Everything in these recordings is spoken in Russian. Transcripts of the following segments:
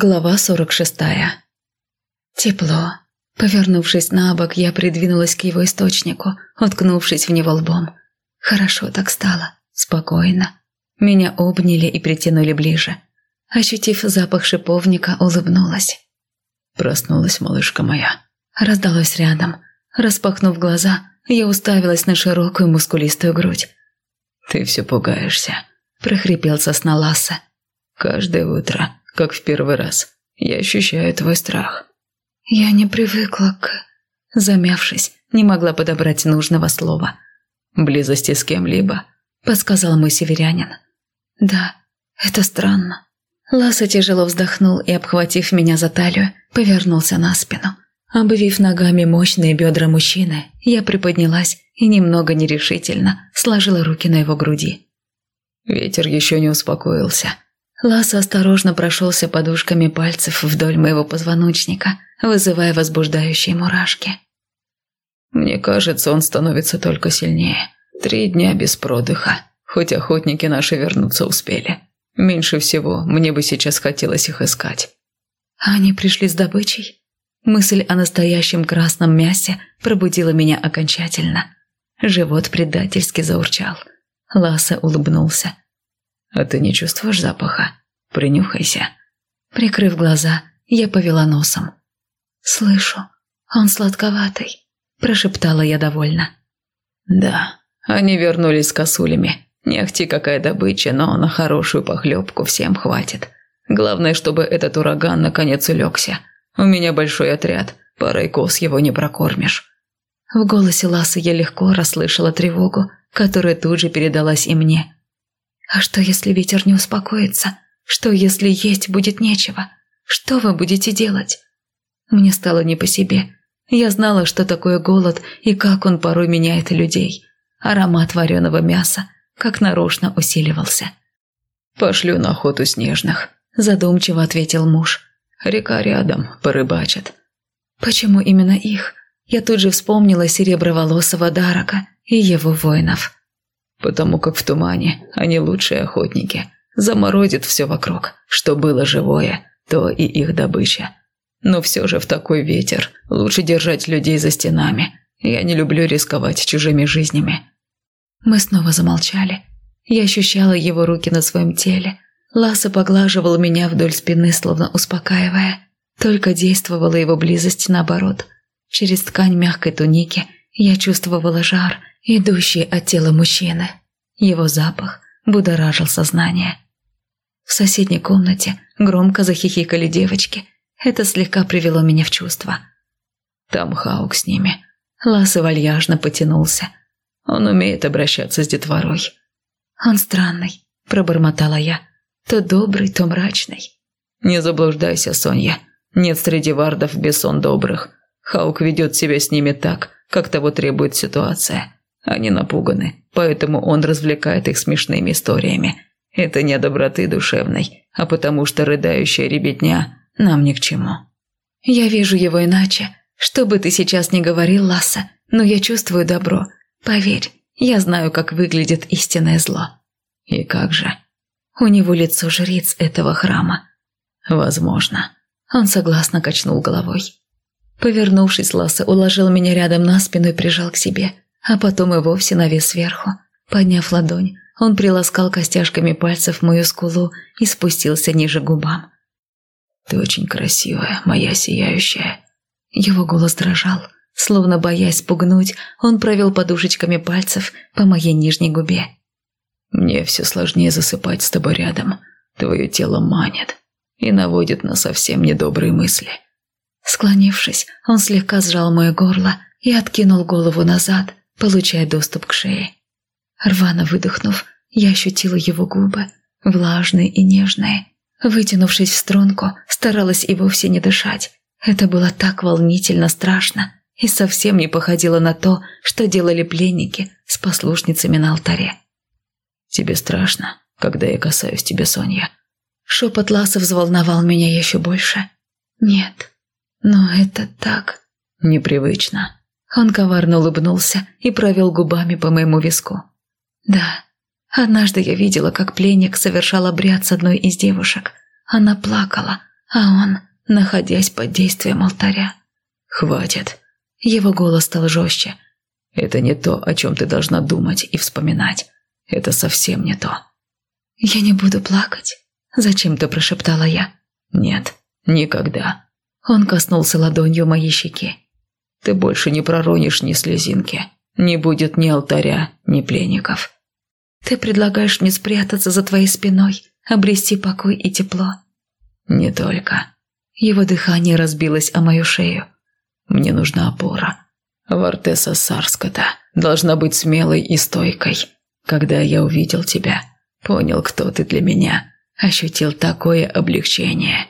Глава 46. Тепло. Повернувшись на бок, я придвинулась к его источнику, уткнувшись в него лбом. Хорошо так стало. Спокойно. Меня обняли и притянули ближе. Ощутив запах шиповника, улыбнулась. Проснулась малышка моя. Раздалось рядом. Распахнув глаза, я уставилась на широкую мускулистую грудь. «Ты все пугаешься», – прохрипел сосна Ласса. «Каждое утро как в первый раз. Я ощущаю твой страх». «Я не привыкла к...» Замявшись, не могла подобрать нужного слова. «Близости с кем-либо», — подсказал мой северянин. «Да, это странно». Ласа тяжело вздохнул и, обхватив меня за талию, повернулся на спину. Обвив ногами мощные бедра мужчины, я приподнялась и немного нерешительно сложила руки на его груди. Ветер еще не успокоился. Ласа осторожно прошелся подушками пальцев вдоль моего позвоночника, вызывая возбуждающие мурашки. «Мне кажется, он становится только сильнее. Три дня без продыха, хоть охотники наши вернуться успели. Меньше всего мне бы сейчас хотелось их искать». «Они пришли с добычей?» Мысль о настоящем красном мясе пробудила меня окончательно. Живот предательски заурчал. Ласа улыбнулся. «А ты не чувствуешь запаха? Принюхайся». Прикрыв глаза, я повела носом. «Слышу, он сладковатый», – прошептала я довольно. «Да, они вернулись с косулями. Не ахти какая добыча, но на хорошую похлебку всем хватит. Главное, чтобы этот ураган наконец улегся. У меня большой отряд, парой коз его не прокормишь». В голосе Ласы я легко расслышала тревогу, которая тут же передалась и мне. А что, если ветер не успокоится? Что, если есть будет нечего? Что вы будете делать? Мне стало не по себе. Я знала, что такое голод и как он порой меняет людей. Аромат вареного мяса как нарочно усиливался. «Пошлю на охоту снежных», – задумчиво ответил муж. «Река рядом, порыбачат». «Почему именно их?» Я тут же вспомнила сереброволосого Дарака и его воинов потому как в тумане они лучшие охотники. Заморозит все вокруг, что было живое, то и их добыча. Но все же в такой ветер лучше держать людей за стенами. Я не люблю рисковать чужими жизнями. Мы снова замолчали. Я ощущала его руки на своем теле. Ласа поглаживал меня вдоль спины, словно успокаивая. Только действовала его близость наоборот. Через ткань мягкой туники я чувствовала жар, идущий от тела мужчины. Его запах будоражил сознание. В соседней комнате громко захихикали девочки. Это слегка привело меня в чувство. Там Хаук с ними. Ласса вальяжно потянулся. Он умеет обращаться с детворой. Он странный, пробормотала я. То добрый, то мрачный. Не заблуждайся, Сонья. Нет среди вардов бессон добрых. Хаук ведет себя с ними так, как того требует ситуация. Они напуганы, поэтому он развлекает их смешными историями. Это не доброты душевной, а потому что рыдающая ребятня нам ни к чему. Я вижу его иначе. Что бы ты сейчас ни говорил, Ласса, но я чувствую добро. Поверь, я знаю, как выглядит истинное зло. И как же? У него лицо жриц этого храма. Возможно. Он согласно качнул головой. Повернувшись, Ласса уложил меня рядом на спину и прижал к себе – а потом и вовсе навис сверху. Подняв ладонь, он приласкал костяшками пальцев мою скулу и спустился ниже губам. «Ты очень красивая, моя сияющая». Его голос дрожал. Словно боясь спугнуть, он провел подушечками пальцев по моей нижней губе. «Мне все сложнее засыпать с тобой рядом. Твое тело манит и наводит на совсем недобрые мысли». Склонившись, он слегка сжал мое горло и откинул голову назад, получая доступ к шее. Рвано выдохнув, я ощутила его губы, влажные и нежные. Вытянувшись в струнку, старалась и вовсе не дышать. Это было так волнительно страшно и совсем не походило на то, что делали пленники с послушницами на алтаре. «Тебе страшно, когда я касаюсь тебя, Соня?» Шепот Ласа взволновал меня еще больше. «Нет, но это так...» «Непривычно», он коварно улыбнулся и провел губами по моему виску. «Да, однажды я видела, как пленник совершал обряд с одной из девушек. Она плакала, а он, находясь под действием алтаря. «Хватит!» Его голос стал жестче. «Это не то, о чем ты должна думать и вспоминать. Это совсем не то». «Я не буду плакать», – зачем-то прошептала я. «Нет, никогда». Он коснулся ладонью моей щеки. «Ты больше не проронишь ни слезинки. Не будет ни алтаря, ни пленников». «Ты предлагаешь мне спрятаться за твоей спиной, обрести покой и тепло?» «Не только». Его дыхание разбилось о мою шею. «Мне нужна опора. Вартеса Сарската должна быть смелой и стойкой. Когда я увидел тебя, понял, кто ты для меня, ощутил такое облегчение.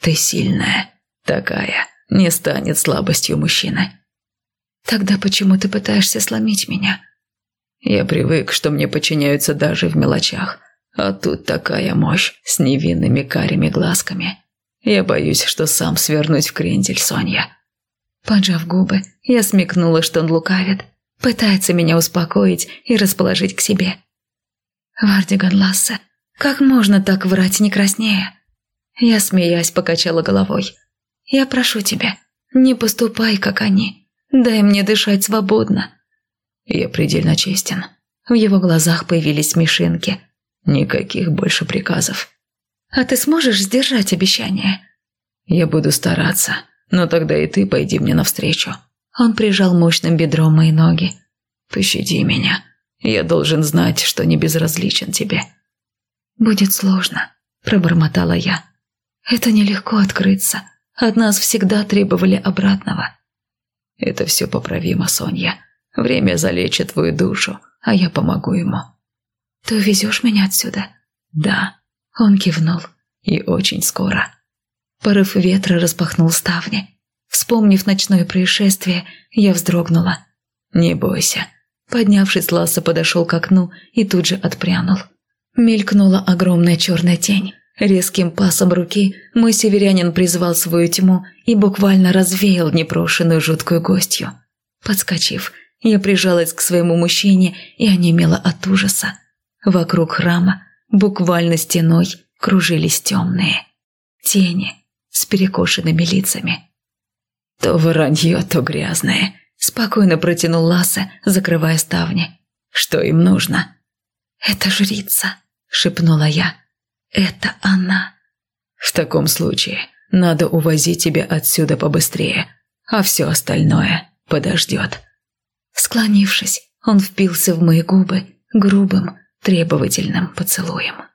Ты сильная, такая, не станет слабостью мужчины». «Тогда почему ты пытаешься сломить меня?» «Я привык, что мне подчиняются даже в мелочах». А тут такая мощь с невинными карими глазками. Я боюсь, что сам свернусь в крендель, Соня. Поджав губы, я смекнула, что он лукавит. Пытается меня успокоить и расположить к себе. Вардиган Лассе, как можно так врать не краснее? Я, смеясь, покачала головой. Я прошу тебя, не поступай, как они. Дай мне дышать свободно. Я предельно честен. В его глазах появились смешинки – Никаких больше приказов. А ты сможешь сдержать обещание? Я буду стараться, но тогда и ты пойди мне навстречу. Он прижал мощным бедром мои ноги. Пощади меня. Я должен знать, что не безразличен тебе. Будет сложно, пробормотала я. Это нелегко открыться. От нас всегда требовали обратного. Это все поправимо, Соня. Время залечит твою душу, а я помогу ему. «Ты увезешь меня отсюда?» «Да». Он кивнул. «И очень скоро». Порыв ветра распахнул ставни. Вспомнив ночное происшествие, я вздрогнула. «Не бойся». Поднявшись, Ласса подошел к окну и тут же отпрянул. Мелькнула огромная черная тень. Резким пасом руки мой северянин призвал свою тьму и буквально развеял непрошенную жуткую гостью. Подскочив, я прижалась к своему мужчине и онемела от ужаса. Вокруг храма буквально стеной кружились темные тени с перекошенными лицами. «То вранье, то грязное», – спокойно протянул Ласса, закрывая ставни. «Что им нужно?» «Это жрица», – шепнула я. «Это она». «В таком случае надо увозить тебя отсюда побыстрее, а все остальное подождет». Склонившись, он впился в мои губы грубым, требовательным поцелуем.